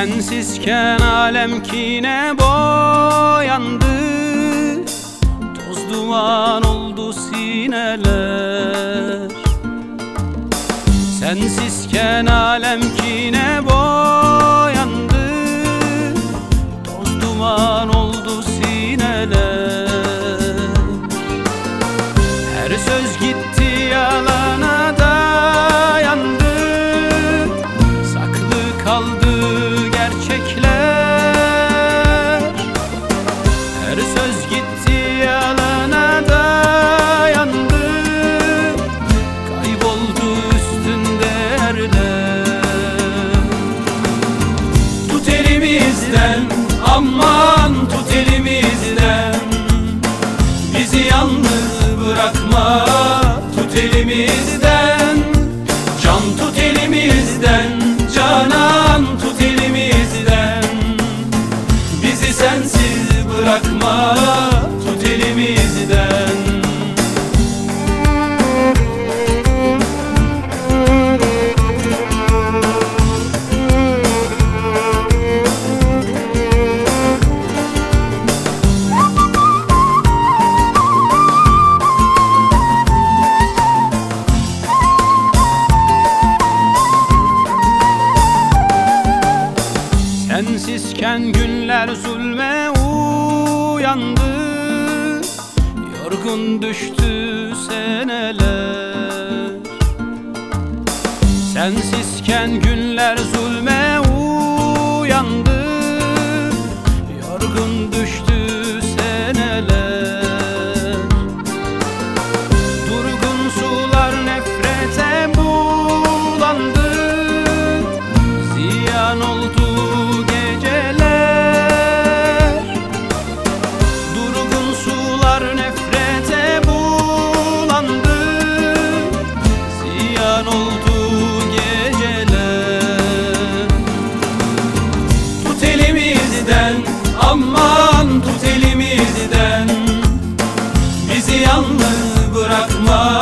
Sensizken alem kine boyandı. Toz duman oldu sineler. Sensizken alem elimizden aman tut elimizden. Bizi yalnız bırakma tut elimizden. Can tut elimizden canan tut elimizden. Bizi sensiz bırakma Sensizken günler zulme uyandı. Yorgun düştü seneler. Sensizken günler zulme isyanlı bırakma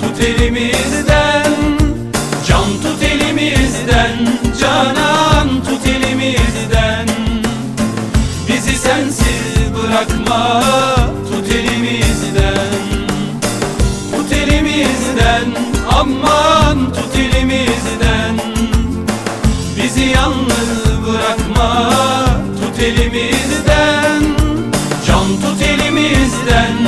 Tut elimizden. Can tut elimizden Canan tut elimizden. Bizi sensiz bırakma Tut elimizden. Tut elimizden Aman tut elimizden. Bizi yalnız bırakma Tut elimizden. Can tut elimizden